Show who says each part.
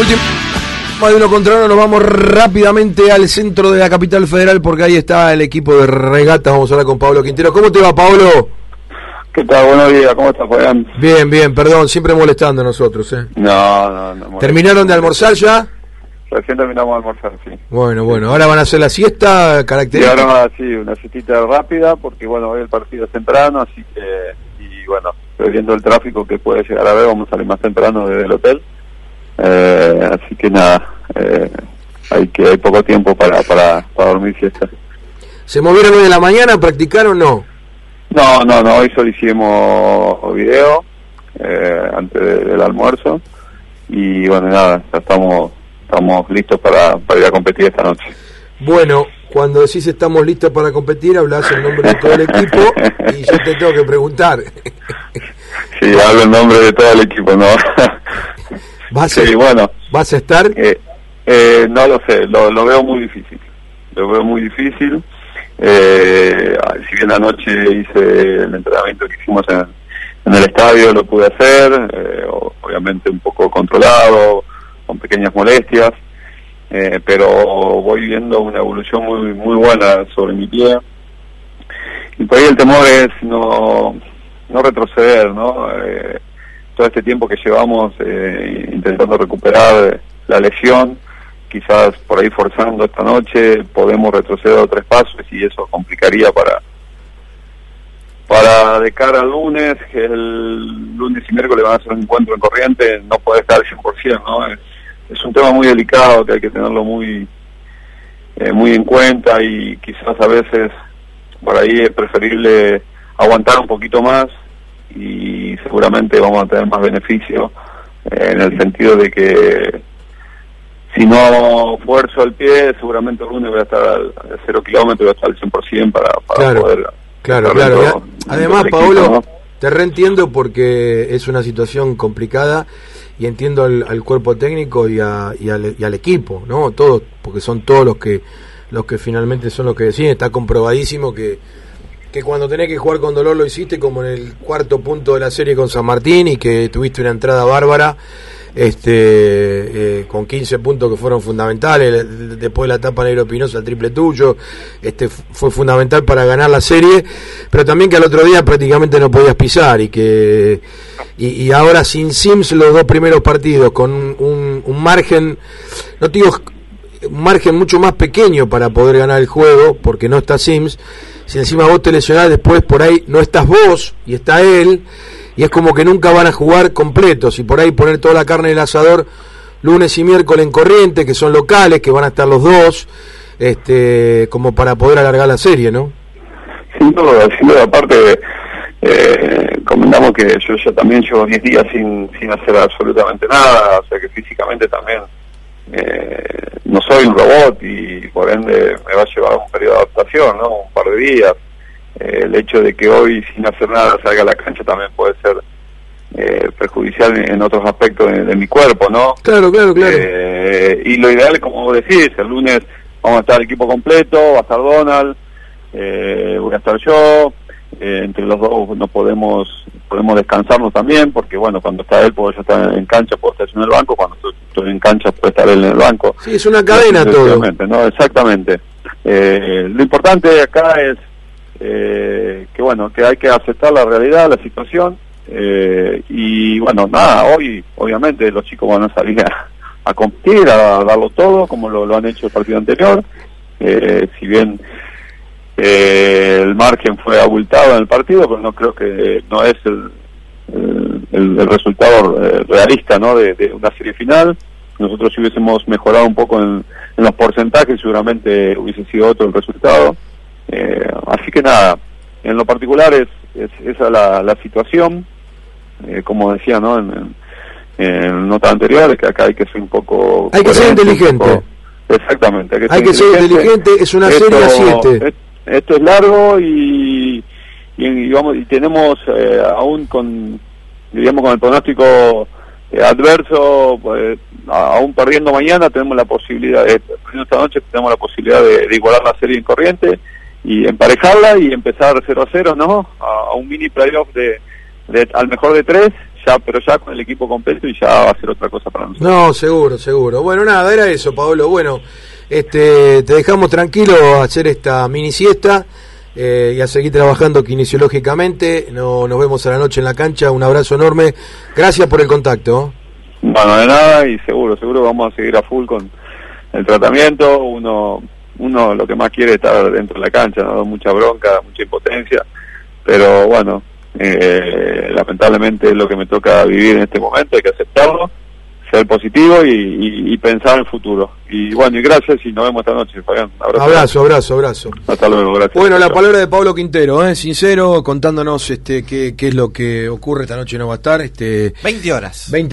Speaker 1: Último. Más de uno contra uno, nos vamos rápidamente al centro de la capital federal porque ahí está el equipo de regata. Vamos a hablar con Pablo Quintero. ¿Cómo te va, Pablo?
Speaker 2: ¿Qué tal? Buenos días, ¿cómo estás, Juan?
Speaker 1: Bien, bien, perdón, siempre molestando a nosotros. ¿eh?
Speaker 2: No, no, no.
Speaker 1: ¿Terminaron de almorzar ya?
Speaker 2: Recién terminamos de almorzar, sí.
Speaker 1: Bueno, bueno, ahora van a hacer la siesta característica.
Speaker 2: Y ahora sí, una siestita rápida porque, bueno, hoy el partido es temprano, así que, y bueno, viendo el tráfico que puede llegar a ver, vamos a salir más temprano desde el hotel. Eh, así que nada, eh, hay que hay poco tiempo para, para, para dormir siesta.
Speaker 1: ¿Se movieron hoy de la mañana? ¿Practicaron o no?
Speaker 2: No, no, no, hoy solo hicimos video eh, antes del almuerzo y bueno, nada, ya estamos, estamos listos para, para ir a competir esta noche.
Speaker 1: Bueno, cuando decís estamos listos para competir, hablas en nombre de todo el equipo y yo te tengo que preguntar.
Speaker 2: Sí, hablo en nombre de todo el equipo, ¿no?
Speaker 1: ¿Vas, a, bueno, ¿vas a estar?
Speaker 2: Eh, eh, no lo sé, lo, lo, veo muy difícil. Lo veo muy difícil. Eh, si bien anoche hice el entrenamiento que hicimos en, en el estadio, lo pude hacer, eh, obviamente un poco controlado, con pequeñas molestias, eh, pero voy viendo una evolución muy muy buena sobre mi pie. Y por ahí el temor es no, no retroceder, ¿no? Todo este tiempo que llevamos eh, intentando recuperar la lesión, quizás por ahí forzando esta noche podemos retroceder tres pasos y eso complicaría para para de cara al lunes, que el lunes y miércoles van a hacer un encuentro en corriente, no puede estar al 100%, ¿no? Es, es, un tema muy delicado que hay que tenerlo muy eh, muy en cuenta y quizás a veces por ahí es preferible aguantar un poquito más y seguramente vamos a tener más beneficio eh, en el sentido de que si no fuerzo el pie, seguramente el lunes voy a estar al, cero kilómetros, voy a estar al 100% para, para
Speaker 1: claro,
Speaker 2: poder...
Speaker 1: Claro, claro. Además, Paolo, ¿no? te reentiendo porque es una situación complicada y entiendo al, al cuerpo técnico y, a, y, al, y, al, equipo, ¿no? Todos, porque son todos los que los que finalmente son los que deciden. Está comprobadísimo que que cuando tenés que jugar con dolor lo hiciste como en el cuarto punto de la serie con San Martín y que tuviste una entrada bárbara este eh, con 15 puntos que fueron fundamentales después de la etapa negro pinoza el triple tuyo este fue fundamental para ganar la serie pero también que al otro día prácticamente no podías pisar y que y, ahora sin Sims los dos primeros partidos con un, un, un margen no te digo margen mucho más pequeño para poder ganar el juego porque no está Sims. Si encima vos te lesionás después por ahí no estás vos y está él y es como que nunca van a jugar completos. Y por ahí poner toda la carne en el asador lunes y miércoles en corriente que son locales que van a estar los dos este como para poder alargar la serie no
Speaker 2: sin duda sin duda. Aparte eh, comentamos que yo ya también llevo 10 días sin, sin hacer absolutamente nada o sea que físicamente también eh, no soy un robot y por ende me va a llevar un periodo de adaptación, ¿no? Un par de días. Eh, el hecho de que hoy sin hacer nada salga a la cancha también puede ser eh, perjudicial en, otros aspectos de, de, mi cuerpo, ¿no?
Speaker 1: Claro, claro, claro.
Speaker 2: Eh, y lo ideal, como decís, el lunes vamos a estar el equipo completo, va a estar Donald, voy a estar yo, entre los dos no podemos podemos descansarnos también porque bueno cuando está él puedo yo estar en cancha puedo estar en el banco cuando estoy en cancha puede estar él en el banco.
Speaker 1: Sí es una cadena todo.
Speaker 2: No exactamente. Eh, lo importante acá es eh, que bueno que hay que aceptar la realidad la situación eh, y bueno nada hoy obviamente los chicos van a salir a, a competir a, darlo todo como lo, lo han hecho el partido anterior. Eh, si bien eh, el margen fue abultado en el partido, pero no creo que no es el, el, el resultado realista ¿no? De, de, una serie final. Nosotros si hubiésemos mejorado un poco en, en los porcentajes, seguramente hubiese sido otro el resultado. Eh, así que nada, en lo particular es, es esa la, la situación. Eh, como decía ¿no? en, en, en notas anteriores, que acá hay que ser un poco...
Speaker 1: Hay que ser inteligente.
Speaker 2: Poco, exactamente. Hay que,
Speaker 1: hay ser, que inteligente. ser inteligente. Es una
Speaker 2: esto,
Speaker 1: serie a siete
Speaker 2: esto es largo y, y, y vamos y tenemos eh, aún con diríamos con el pronóstico adverso pues, aún perdiendo mañana tenemos la posibilidad perdiendo esta noche tenemos la posibilidad de, igualar la serie en corriente y emparejarla y empezar 0 a 0 no a, a un mini playoff de, de, al mejor de tres ya, pero ya con el equipo completo y ya va a ser otra cosa para nosotros.
Speaker 1: No, seguro, seguro. Bueno, nada, era eso, Pablo. Bueno, este, te dejamos tranquilo a hacer esta mini siesta eh, y a seguir trabajando kinesiológicamente. No, nos vemos a la noche en la cancha. Un abrazo enorme. Gracias por el contacto.
Speaker 2: Bueno, de nada y seguro, seguro vamos a seguir a full con el tratamiento. Uno, uno lo que más quiere es estar dentro de la cancha, ¿no? mucha bronca, mucha impotencia. Pero bueno, eh, lamentablemente es lo que me toca vivir en este momento, hay que aceptarlo, ser positivo y, pensar en el futuro. Y bueno, y gracias y nos vemos esta noche, Fabián.
Speaker 1: Abrazo, abrazo, abrazo.
Speaker 2: Hasta luego, gracias.
Speaker 1: Bueno, la palabra de Pablo Quintero, ¿eh? sincero, contándonos este qué, qué es lo que ocurre esta noche no va a estar. Este,
Speaker 3: 20 horas.
Speaker 1: 20